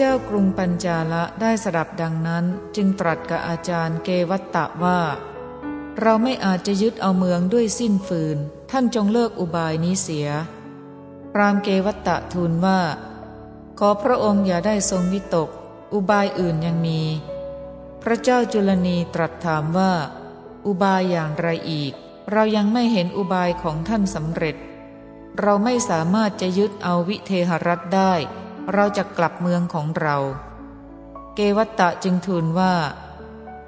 เจ้ากรุงปัญจาละได้สดับดังนั้นจึงตรัสกับอาจารย์เกวัตตะว่า เราไม่อาจจะยึดเอาเมืองด้วยสิ้นฟืน ท่านจงเลิกอุบายนี้เสีย รามเกวัตตะทูลว่า ขอพระองค์อย่าได้ทรงวิตก อุบายอื่นยังมี พระเจ้าจุลนีตรัสถามว่า อุบายอย่างไรอีก เรายังไม่เห็นอุบายของท่านสำเร็จ เราไม่สามารถจะยึดเอาวิเทหรัฐได้ เราจะกลับเมืองของเรา เกวัตตะจึงทูลว่า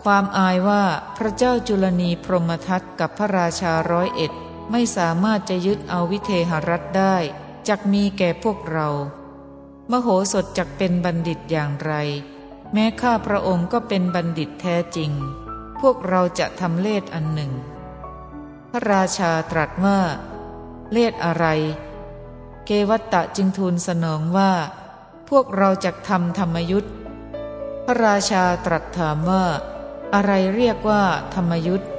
ความอายว่าพระเจ้าจุลนีพรหมทัตกับพระราชาร้อยเอ็ดไม่สามารถจะยึดเอาวิเทหรัฐได้จักมีแก่พวกเรา มโหสถจักเป็นบัณฑิตอย่างไร แม้ข้าพระองค์ก็เป็นบัณฑิตแท้จริง พวกเราจะทำเลศอันหนึ่ง พระราชาตรัสว่า เลศอะไร เกวัตตะจึงทูลสนองว่า พวกเราจะทำธรรมยุทธ์พระราชาตรัสถามว่า อะไรเรียกว่าธรรมยุทธ์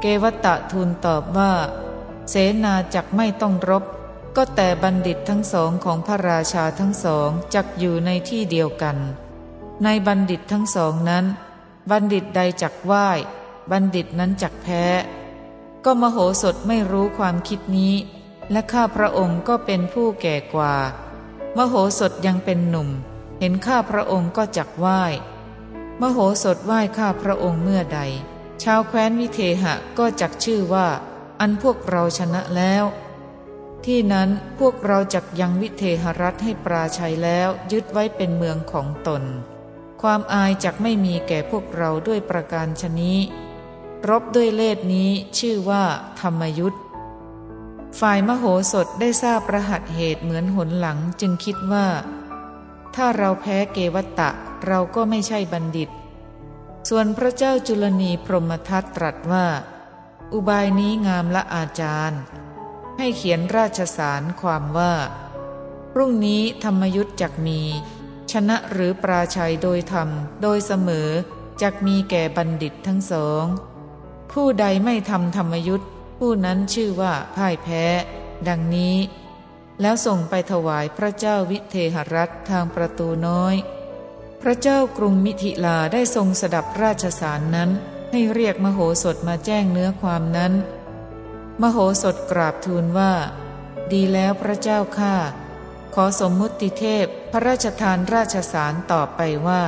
เกวัตตะทูลตอบว่า เสนาจักไม่ต้องรบ ก็แต่บัณฑิตทั้งสองของพระราชาทั้งสองจักอยู่ในที่เดียวกัน ในบัณฑิตทั้งสองนั้น บัณฑิตใดจักไหว้บัณฑิตนั้นจักแพ้ ก็มโหสถไม่รู้ความคิดนี้ และข้าพระองค์ก็เป็นผู้แก่กว่า มโหสถยังเป็นหนุ่ม เห็นข้าพระองค์ก็จักไหว้มโหสถไหว้ข้าพระองค์เมื่อใด ชาวแคว้นวิเทหะก็จักชื่อว่า อันพวกเราชนะแล้ว ที่นั้นพวกเราจักยังวิเทหรัฐให้ปราชัยแล้วยึดไว้เป็นเมืองของตน ความอายจักไม่มีแก่พวกเราด้วยประการชนี้ รบด้วยเลดนี้ชื่อว่า ธรรมยุทธ ฝ่ายมโหสถได้ทราบประหัตเหตุเหมือนหนหลังจึงคิดว่า ถ้าเราแพ้เกวัตตะเราก็ไม่ใช่บัณฑิต ส่วนพระเจ้าจุลนีพรหมทัตตรัสว่า อุบายนี้งามละอาจารย์ ให้เขียนราชสารความว่า พรุ่งนี้ธรรมยุทธจักมี ชนะหรือปราชัยโดยธรรมโดยเสมอจักมีแก่บัณฑิตทั้งสอง ผู้ใดไม่ทำธรรมยุทธ ผู้นั้นชื่อว่าพ่ายแพ้ ดังนี้ แล้วส่งไปถวายพระเจ้าวิเทหรัฐทางประตูน้อย พระเจ้ากรุงมิถิลาได้ทรงสดับราชสารนั้น ให้เรียกมโหสถมาแจ้งเนื้อความนั้น มโหสถกราบทูลว่า ดีแล้วพระเจ้าข้าขอสมมุติเทพพระราชทานราชสารต่อไปว่า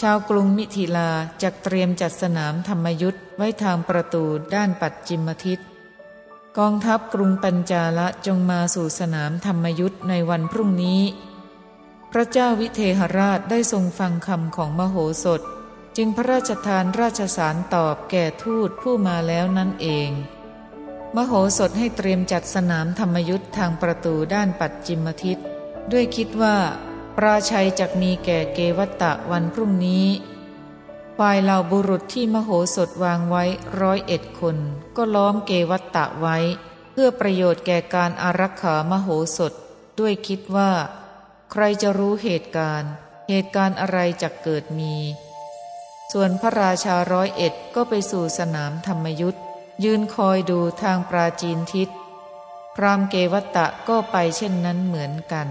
ชาวกรุงมิถิลาจะเตรียมจัดสนามธรรมยุทธ์ ไว้ทางประตูด้านปัจจิมทิศ กองทัพกรุงปัญจาละจงมาสู่สนามธรรมยุทธ์ในวันพรุ่งนี้ พระเจ้าวิเทหราชได้ทรงฟังคำของมโหสถ จึงพระราชทานราชสารตอบแก่ทูตผู้มาแล้วนั่นเอง มโหสถให้เตรียมจัดสนามธรรมยุทธ์ทางประตูด้านปัจจิมทิศ ด้วยคิดว่า ปราชัยจักมีแก่เกวัตตะวันพรุ่งนี้ ฝ่ายเหล่าบุรุษที่มโหสถวางไว้ร้อยเอ็ดคน ก็ล้อมเกวัตตะไว้ เพื่อประโยชน์แก่การอารักขามโหสถ ด้วยคิดว่า ใครจะรู้เหตุการณ์ เหตุการณ์อะไรจะเกิดมี ส่วนพระราชาร้อยเอ็ดก็ไปสู่สนามธรรมยุทธยืนคอยดูทางปราจีนทิศพรามเกวัตตะก็ไปเช่นนั้นเหมือนกัน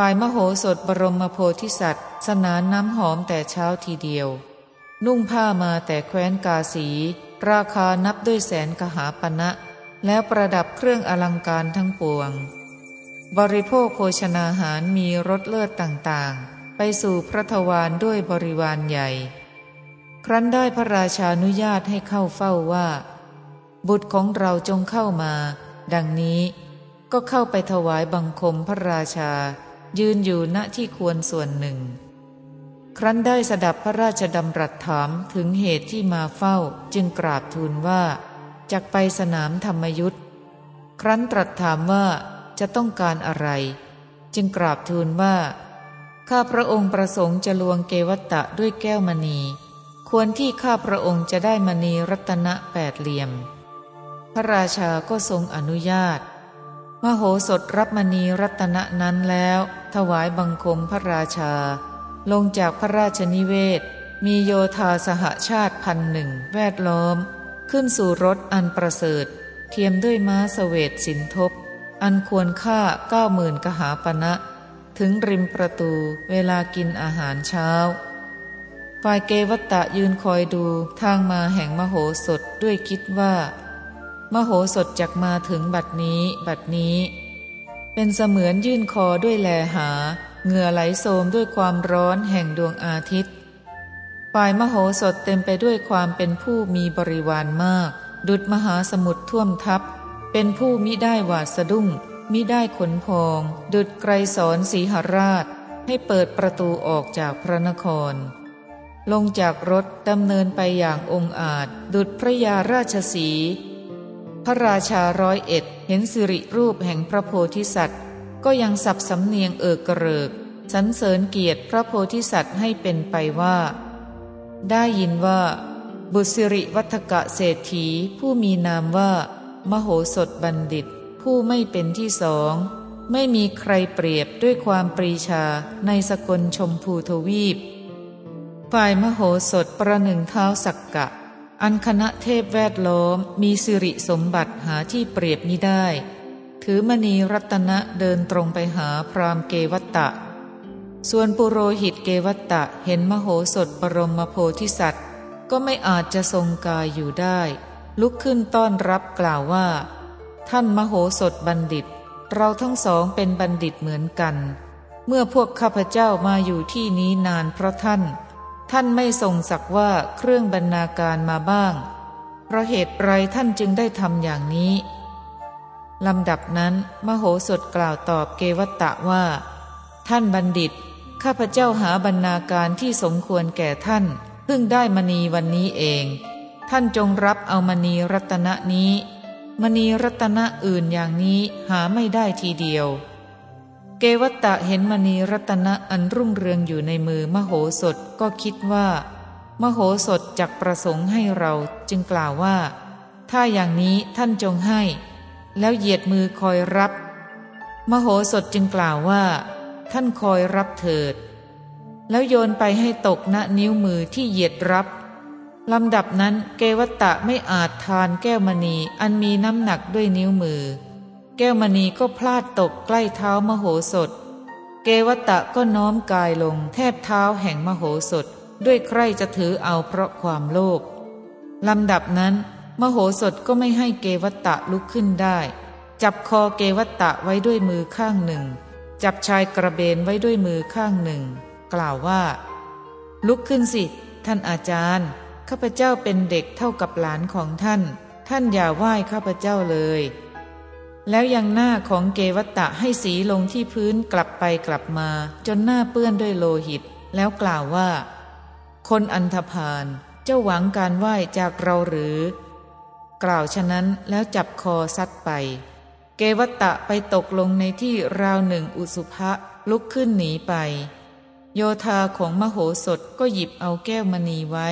ฝ่ายมโหสถบรมโพธิสัตว์ สนานน้ำหอมแต่เช้าทีเดียว นุ่งผ้ามาแต่แคว้นกาสี ราคานับด้วยแสนกหาปณะแล้วประดับเครื่องอลังการทั้งปวง บริโภคโภชนาหารมีรสเลิศต่างๆ ไปสู่พระทวารด้วยบริวารใหญ่ ครั้นได้พระราชานุญาตให้เข้าเฝ้าว่า บุตรของเราจงเข้ามา ดังนี้ก็เข้าไปถวายบังคมพระราชา ยืนอยู่ณที่ควรส่วนหนึ่ง ครั้นได้สดับพระราชดำรัสถามถึงเหตุที่มาเฝ้าจึงกราบทูลว่าจากไปสนามธรรมยุทธ์ครั้นตรัสถามว่าจะต้องการอะไร จึงกราบทูลว่า ข้าพระองค์ประสงค์จะลวงเกวัตตะด้วยแก้วมณี ควรที่ข้าพระองค์จะได้มณีรัตนะแปดเหลี่ยม พระราชาก็ทรงอนุญาต มโหสถรับมณีรัตนะนั้นแล้ว ถวายบังคมพระราชา ลงจากพระราชนิเวศ มีโยธาสหชาติพันหนึ่งแวดล้อม ขึ้นสู่รถอันประเสริฐ เทียมด้วยม้าสเสวตสินทบ อันควรค่าเก้าหมื่นกหาปณะถึงริมประตูเวลากินอาหารเช้า ฝ่ายเกวัตตะยืนคอยดูทางมาแห่งมโหสถด้วยคิดว่า มโหสถจักมาถึงบัดนี้บัดนี้ เป็นเสมือนยื่นคอด้วยแลหา เหงื่อไหลโสมด้วยความร้อนแห่งดวงอาทิตย์ฝ่ายมโหสถเต็มไปด้วยความเป็นผู้มีบริวารมาก ดุดมหาสมุทรท่วมทับ เป็นผู้มิได้หวาดสะดุ้ง มิได้ขนพอง ดุดไกรสอนสีหราช ให้เปิดประตูออกจากพระนคร ลงจากรถดำเนินไปอย่างองอาจ ดุดพระยาราชสี พระราชาร้อยเอ็ดเห็นสิริรูปแห่งพระโพธิสัตว์ ก็ยังสับสำเนียงเอิกกระเริกสรรเสริญเกียรติพระโพธิสัตว์ให้เป็นไปว่า ได้ยินว่า บุตรสิริวัฒกะเศรษฐีผู้มีนามว่า มโหสถบัณฑิต ผู้ไม่เป็นที่สอง ไม่มีใครเปรียบด้วยความปรีชาในสกลชมพูทวีป ฝ่ายมโหสถประหนึ่งเท้าสักกะ อันคณะเทพแวดล้อมมีสิริสมบัติหาที่เปรียบมิได้ ถือมณีรัตนะเดินตรงไปหาพรามเกวัตตะ ส่วนปุโรหิตเกวัตตะเห็นมโหสถปรมโพธิสัตว์ ก็ไม่อาจจะทรงกายอยู่ได้ ลุกขึ้นต้อนรับกล่าวว่า ท่านมโหสถบัณฑิต เราทั้งสองเป็นบัณฑิตเหมือนกัน เมื่อพวกข้าพเจ้ามาอยู่ที่นี้นานเพราะท่าน ท่านไม่ทรงสักว่าเครื่องบรรณาการมาบ้าง เพราะเหตุไรท่านจึงได้ทำอย่างนี้ ลำดับนั้น มโหสถกล่าวตอบเกวัตตะว่า ท่านบัณฑิต ข้าพเจ้าหาบรรณาการที่สมควรแก่ท่าน เพิ่งได้มณีวันนี้เอง ท่านจงรับเอามณีรัตนะนี้ มณีรัตนะอื่นอย่างนี้หาไม่ได้ทีเดียว เกวัตตะเห็นมณีรัตนะอันรุ่งเรืองอยู่ในมือมโหสถก็คิดว่า มโหสถจักประสงค์ให้เราจึงกล่าวว่า ถ้าอย่างนี้ท่านจงให้ แล้วเหยียดมือคอยรับ มโหสถจึงกล่าวว่า ท่านคอยรับเถิด แล้วโยนไปให้ตกณนิ้วมือที่เหยียดรับลำดับนั้นเกวัตตะไม่อาจทานแก้วมณีอันมีน้ำหนักด้วยนิ้วมือ แก้วมณีก็พลาดตกใกล้เท้ามโหสถ เกวัตตะก็น้อมกายลงแทบเท้าแห่งมโหสถด้วยใครจะถือเอาเพราะความโลภลำดับนั้น มโหสถก็ไม่ให้เกวัตตะลุกขึ้นได้ จับคอเกวัตตะไว้ด้วยมือข้างหนึ่ง จับชายกระเบนไว้ด้วยมือข้างหนึ่ง กล่าวว่า ลุกขึ้นสิ ท่านอาจารย์ ข้าพเจ้าเป็นเด็กเท่ากับหลานของท่าน ท่านอย่าไหว้ข้าพเจ้าเลย แล้วยังหน้าของเกวัตตะให้สีลงที่พื้นกลับไปกลับมา จนหน้าเปื้อนด้วยโลหิต แล้วกล่าวว่า คนอันธพาลเจ้าหวังการไหว้จากเราหรือ กล่าวฉะนั้นแล้วจับคอซัดไป เกวัตตะไปตกลงในที่ราวหนึ่งอุสุภะลุกขึ้นหนีไป โยธาของมโหสถก็หยิบเอาแก้วมณีไว้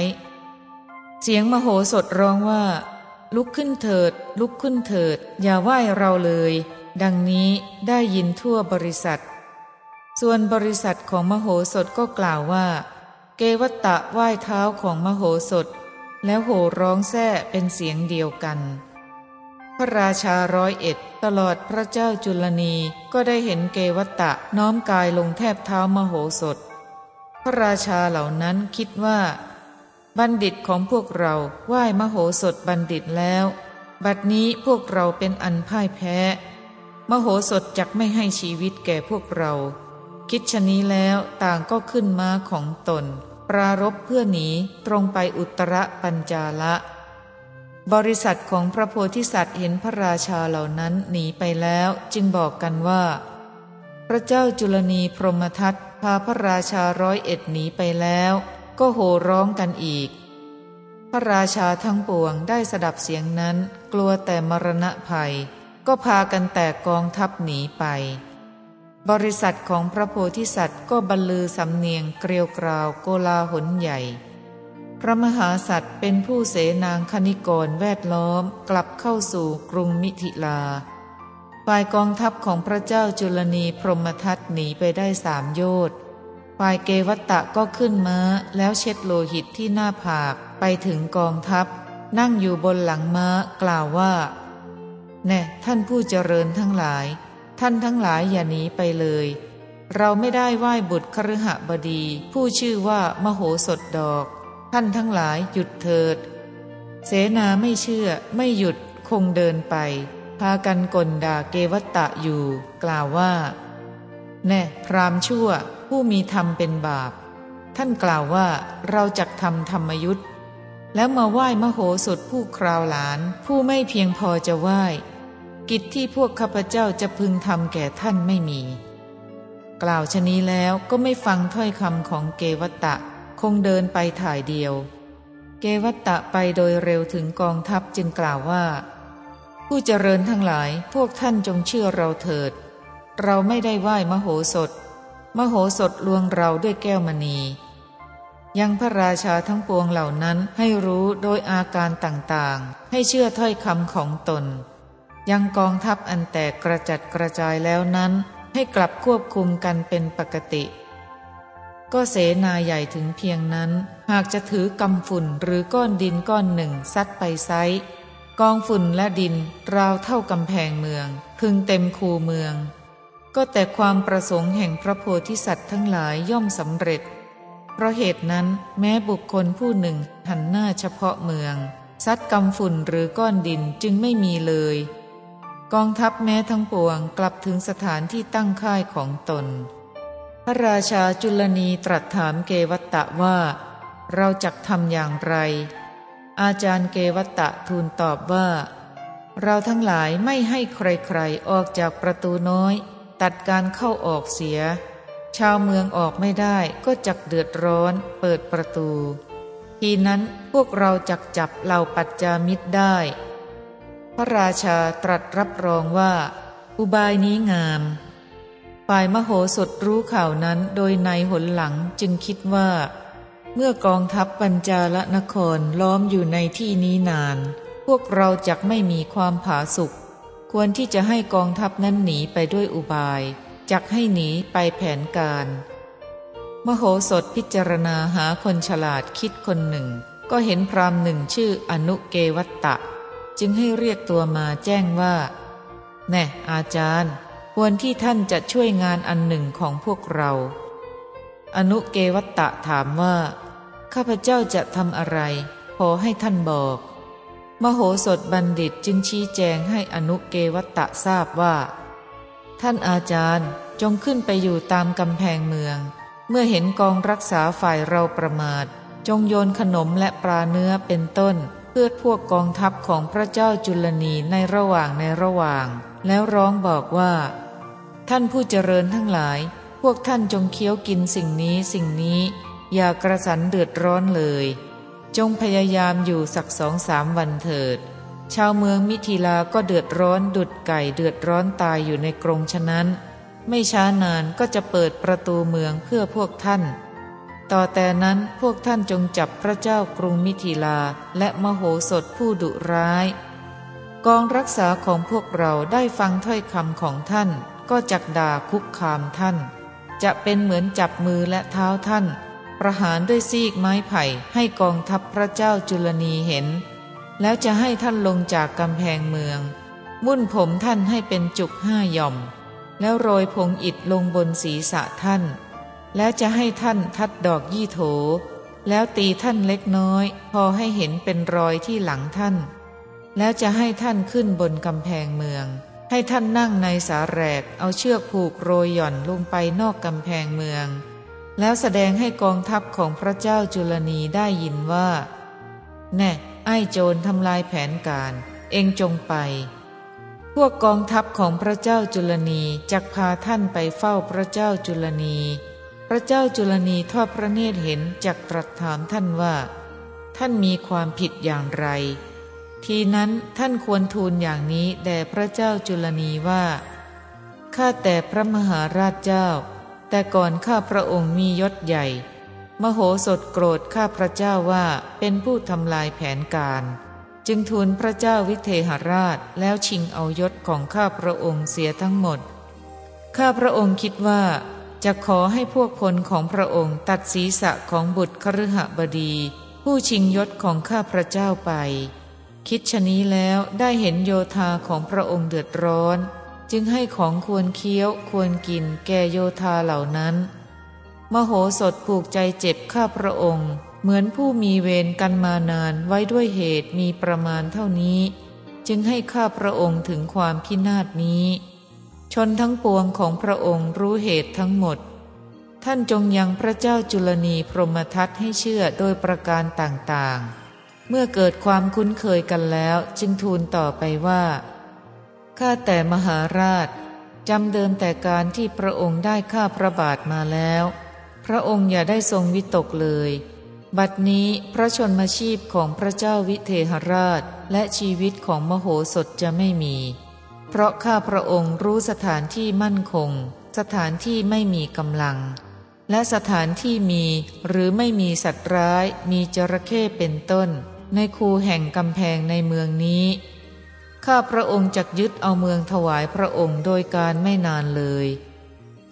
เสียงมโหสถร้องว่า ลุกขึ้นเถิด ลุกขึ้นเถิด อย่าไหว้เราเลย ดังนี้ได้ยินทั่วบริษัท ส่วนบริษัทของมโหสถก็กล่าวว่า เกวัตตะไหว้เท้าของมโหสถ แล้วโห่ร้องแท้เป็นเสียงเดียวกัน พระราชาร้อยเอ็ดตลอดพระเจ้าจุลนีก็ได้เห็นเกวัตตะน้อมกายลงแทบเท้ามโหสถ พระราชาเหล่านั้นคิดว่า บัณฑิตของพวกเราไหว้มโหสถบัณฑิตแล้ว บัดนี้พวกเราเป็นอันพ่ายแพ้ มโหสถจักไม่ให้ชีวิตแก่พวกเรา คิดชนี้แล้วต่างก็ขึ้นม้าของตน ปรารบเพื่อหนีตรงไปอุตรปัญจาละ บริษัทของพระโพธิสัตว์เห็นพระราชาเหล่านั้นหนีไปแล้วจึงบอกกันว่า พระเจ้าจุลนีพรหมทัตพาพระราชาร้อยเอ็ดหนีไปแล้ว ก็โห่ร้องกันอีก พระราชาทั้งปวงได้สดับเสียงนั้นกลัวแต่มรณะภัย ก็พากันแตกกองทัพหนีไป บริษัทของพระโพธิสัตว์ก็บรรลือสำเนียงเกลียวกราวโกลาหลใหญ่ พระมหาสัตว์เป็นผู้เสนางคณิกรแวดล้อมกลับเข้าสู่กรุงมิถิลาฝ่ายกองทัพของพระเจ้าจุลนีพรหมทัตหนีไปได้สามโยชน์ ฝ่ายเกวัตตะก็ขึ้นม้าแล้วเช็ดโลหิตที่หน้าผากไปถึงกองทัพ นั่งอยู่บนหลังม้ากล่าวว่า แน่ท่านผู้เจริญทั้งหลาย ท่านทั้งหลายอย่าหนีไปเลย เราไม่ได้ไหว้บุตรคฤหบดี ผู้ชื่อว่ามโหสถดอก ท่านทั้งหลายหยุดเถิด เสนาไม่เชื่อไม่หยุดคงเดินไป พากันกลด่าเกวัตตะอยู่ กล่าวว่า แน่พรามชั่ว ผู้มีธรรมเป็นบาป ท่านกล่าวว่าเราจักทำธรรมยุทธ์แล้วมาไหว้มโหสถผู้คราวหลาน ผู้ไม่เพียงพอจะไหว้ กิจที่พวกข้าพเจ้าจะพึงทำแก่ท่านไม่มี กล่าวชนี้แล้วก็ไม่ฟังถ้อยคำของเกวัตตะ คงเดินไปถ่ายเดียว เกวัตตะไปโดยเร็วถึงกองทัพจึงกล่าวว่า ผู้เจริญทั้งหลายพวกท่านจงเชื่อเราเถิด เราไม่ได้ไหว้มโหสถ มโหสถลวงเราด้วยแก้วมณี ยังพระราชาทั้งปวงเหล่านั้นให้รู้โดยอาการต่างๆ ให้เชื่อถ้อยคำของตน ยังกองทัพอันแตกกระจัดกระจายแล้วนั้น ให้กลับควบคุมกันเป็นปกติ ก็เสนาใหญ่ถึงเพียงนั้น หากจะถือกำฝุ่นหรือก้อนดินก้อนหนึ่งซัดไปไซกองฝุ่นและดินราวเท่ากำแพงเมือง พึงเต็มคูเมือง ก็แต่ความประสงค์แห่งพระโพธิสัตว์ทั้งหลายย่อมสำเร็จ เพราะเหตุนั้นแม้บุคคลผู้หนึ่งหันหน้าเฉพาะเมือง ซัดกำฝุ่นหรือก้อนดินจึงไม่มีเลย กองทัพแม้ทั้งปวงกลับถึงสถานที่ตั้งค่ายของตน พระราชาจุลนีตรัสถามเกวัตตะว่า เราจะทำอย่างไร อาจารย์เกวัตตะทูลตอบว่า เราทั้งหลายไม่ให้ใครๆออกจากประตูน้อย ตัดการเข้าออกเสีย ชาวเมืองออกไม่ได้ก็จักเดือดร้อนเปิดประตู ทีนั้นพวกเราจักจับเหล่าปัจจามิตรได้ พระราชาตรัสรับรองว่า อุบายนี้งาม ฝ่ายมโหสถรู้ข่าวนั้นโดยในหนหลังจึงคิดว่า เมื่อกองทัพปัญจาลนครล้อมอยู่ในที่นี้นาน พวกเราจักไม่มีความผาสุก ควรที่จะให้กองทัพนั้นหนีไปด้วยอุบายจักให้หนีไปแผนการ มโหสถพิจารณาหาคนฉลาดคิดคนหนึ่ง ก็เห็นพรามหนึ่งชื่ออนุเกวัตตะ จึงให้เรียกตัวมาแจ้งว่า แน่อาจารย์ ควรที่ท่านจะช่วยงานอันหนึ่งของพวกเรา อนุเกวัตตะถามว่า ข้าพเจ้าจะทำอะไรขอให้ท่านบอก มโหสถบัณฑิตจึงชี้แจงให้อนุเกวัตตะทราบว่า ท่านอาจารย์จงขึ้นไปอยู่ตามกำแพงเมือง เมื่อเห็นกองรักษาฝ่ายเราประมาท จงโยนขนมและปลาเนื้อเป็นต้น เพื่อพวกกองทัพของพระเจ้าจุลนีในระหว่างในระหว่าง แล้วร้องบอกว่า ท่านผู้เจริญทั้งหลาย พวกท่านจงเคี้ยวกินสิ่งนี้สิ่งนี้ อย่ากระสันเดือดร้อนเลย จงพยายามอยู่สักสองสามวันเถิด ชาวเมืองมิถิลาก็เดือดร้อนดุดไก่เดือดร้อนตายอยู่ในกรงฉะนั้น ไม่ช้านานก็จะเปิดประตูเมืองเพื่อพวกท่าน ต่อแต่นั้นพวกท่านจงจับพระเจ้ากรุงมิถิลาและมโหสถผู้ดุร้าย กองรักษาของพวกเราได้ฟังถ้อยคำของท่าน ก็จักด่าคุกคามท่าน จะเป็นเหมือนจับมือและเท้าท่าน ประหารด้วยซีกไม้ไผ่ให้กองทัพพระเจ้าจุลนีเห็น แล้วจะให้ท่านลงจากกำแพงเมืองมุ่นผมท่านให้เป็นจุกห้าย่อม แล้วโรยผงอิดลงบนศีรษะท่าน แล้วจะให้ท่านทัดดอกยี่โถ แล้วตีท่านเล็กน้อย พอให้เห็นเป็นรอยที่หลังท่าน แล้วจะให้ท่านขึ้นบนกำแพงเมือง ให้ท่านนั่งในสาแรกเอาเชือกผูกโรยหย่อนลงไปนอกกำแพงเมือง แล้วแสดงให้กองทัพของพระเจ้าจุลนีได้ยินว่า แน่ไอ้โจรทำลายแผนการ เองจงไป พวกกองทัพของพระเจ้าจุลนีจักพาท่านไปเฝ้าพระเจ้าจุลนี พระเจ้าจุลนีทอดพระเนตรเห็นจักตรัสถามท่านว่า ท่านมีความผิดอย่างไร ทีนั้นท่านควรทูลอย่างนี้แด่พระเจ้าจุลนีว่าข้าแต่พระมหาราชเจ้า แต่ก่อนข้าพระองค์มียศใหญ่ มโหสถโกรธข้าพระเจ้าว่าเป็นผู้ทำลายแผนการ จึงทูลพระเจ้าวิเทหราชแล้วชิงเอายศของข้าพระองค์เสียทั้งหมด ข้าพระองค์คิดว่า จะขอให้พวกพลของพระองค์ตัดศีรษะของบุตรคฤหบดี ผู้ชิงยศของข้าพระเจ้าไป คิดชนี้แล้วได้เห็นโยธาของพระองค์เดือดร้อน จึงให้ของควรเคี้ยวควรกินแก่โยธาเหล่านั้น มโหสถผูกใจเจ็บข้าพระองค์ เหมือนผู้มีเวรกันมานานไว้ด้วยเหตุมีประมาณเท่านี้ จึงให้ข้าพระองค์ถึงความพินาศนี้ ชนทั้งปวงของพระองค์รู้เหตุทั้งหมด ท่านจงยังพระเจ้าจุลนีพรหมทัตให้เชื่อโดยประการต่างๆ เมื่อเกิดความคุ้นเคยกันแล้วจึงทูลต่อไปว่า ข้าแต่มหาราชจำเดิมแต่การที่พระองค์ได้ข้าพระบาทมาแล้ว พระองค์อย่าได้ทรงวิตกเลย บัดนี้พระชนมชีพของพระเจ้าวิเทหราชและชีวิตของมโหสถจะไม่มี เพราะข้าพระองค์รู้สถานที่มั่นคง สถานที่ไม่มีกำลัง และสถานที่มีหรือไม่มีสัตว์ร้าย มีจระเข้เป็นต้น ในคูแห่งกำแพงในเมืองนี้ ข้าพระองค์จักยึดเอาเมืองถวายพระองค์โดยการไม่นานเลย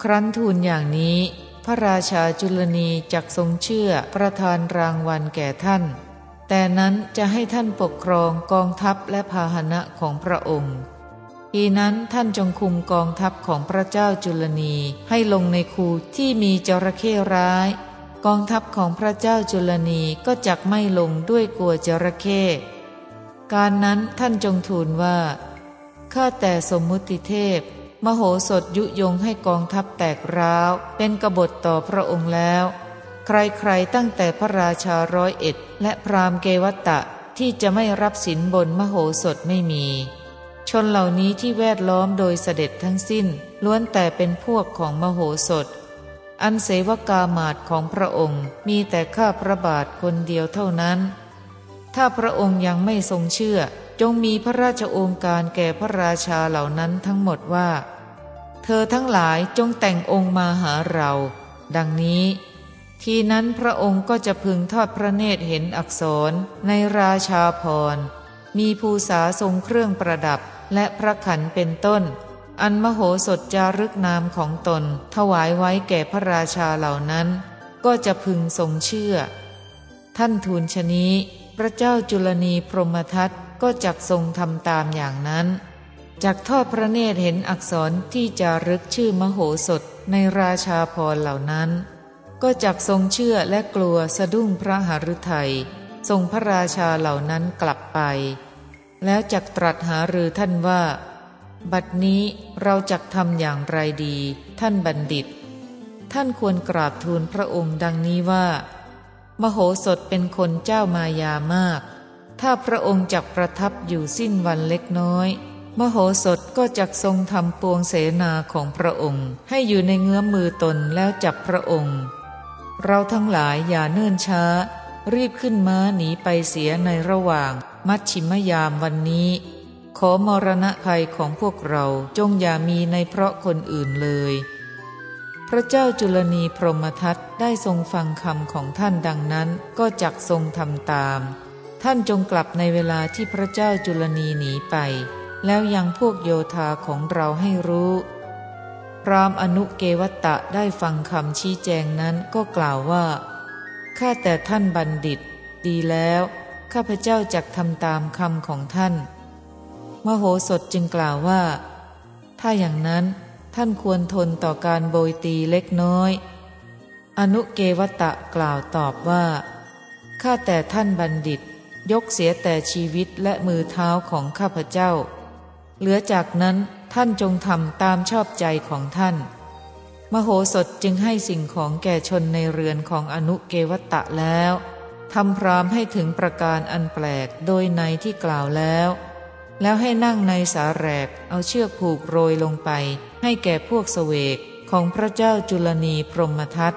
ครั้นทูลอย่างนี้ พระราชาจุลนีจักทรงเชื่อประทานรางวัลแก่ท่าน แต่นั้นจะให้ท่านปกครองกองทัพและพาหนะของพระองค์ทีนั้นท่านจงคุมกองทัพของพระเจ้าจุลนีให้ลงในคูที่มีจระเข้ร้าย กองทัพของพระเจ้าจุลนีก็จักไม่ลงด้วยกลัวจระเข้ การนั้นท่านจงทูลว่าข้าแต่สมมุติเทพ มโหสถยุยงให้กองทัพแตกร้าว เป็นกบฏต่อพระองค์แล้ว ใครๆตั้งแต่พระราชาร้อยเอ็ด และพราหมณ์เกวัตตะที่จะไม่รับสินบนมโหสถไม่มี ชนเหล่านี้ที่แวดล้อมโดยเสด็จทั้งสิ้น ล้วนแต่เป็นพวกของมโหสถ อันเสวกามาตของพระองค์มีแต่ข้าพระบาทคนเดียวเท่านั้น ถ้าพระองค์ยังไม่ทรงเชื่อ จงมีพระราชโอการแก่พระราชาเหล่านั้นทั้งหมดว่า เธอทั้งหลายจงแต่งองค์มาหาเรา ดังนี้ ทีนั้นพระองค์ก็จะพึงทอดพระเนตรเห็นอักษรในราชาพร มีภูษาทรงเครื่องประดับและพระขันเป็นต้น อันมโหสถจารึกนามของตน ถวายไว้แก่พระราชาเหล่านั้น ก็จะพึงทรงเชื่อ ท่านทูลชนี้ พระเจ้าจุลนีพรหมทัตก็จักทรงทำตามอย่างนั้นจักทอดพระเนตรเห็นอักษรที่จะรึกชื่อมโหสถในราชาพรเหล่านั้น ก็จักทรงเชื่อและกลัวสะดุ้งพระหฤทยัยทรงพระราชาเหล่านั้นกลับไป แล้วจักตรัสหารือท่านว่า บัดนี้เราจักทำอย่างไรดี ท่านบัณฑิต ท่านควรกราบทูลพระองค์ดังนี้ว่า มโหสถเป็นคนเจ้ามายามาก ถ้าพระองค์จักประทับอยู่สิ้นวันเล็กน้อย มโหสถก็จักทรงทำปวงเสนาของพระองค์ ให้อยู่ในเงื้อมมือตนแล้วจับพระองค์ เราทั้งหลายอย่าเนิ่นช้า รีบขึ้นม้าหนีไปเสียในระหว่าง มัชชิมยามวันนี้ ขอมรณะภัยของพวกเราจงอย่ามีในเพราะคนอื่นเลย พระเจ้าจุลนีพรหมทัตได้ทรงฟังคำของท่านดังนั้นก็จักทรงทำตาม ท่านจงกลับในเวลาที่พระเจ้าจุลนีหนีไป แล้วยังพวกโยธาของเราให้รู้ พรามอนุเกวัตตะได้ฟังคำชี้แจงนั้นก็กล่าวว่าข้าแต่ท่านบัณฑิต ดีแล้ว ข้าพเจ้าจักทำตามคำของท่าน มโหสถจึงกล่าวว่า ถ้าอย่างนั้น ท่านควรทนต่อการโบยตีเล็กน้อย อนุเกวตะกล่าวตอบว่า ข้าแต่ท่านบัณฑิต ยกเสียแต่ชีวิตและมือเท้าของข้าพเจ้า เหลือจากนั้นท่านจงทำตามชอบใจของท่าน มโหสถจึงให้สิ่งของแก่ชนในเรือนของอนุเกวตะแล้วทำพรามให้ถึงประการอันแปลกโดยในที่กล่าวแล้ว แล้วให้นั่งในสาแรกเอาเชือกผูกโรยลงไป ให้แก่พวกเสวกของพระเจ้าจุลนีพรหมทัต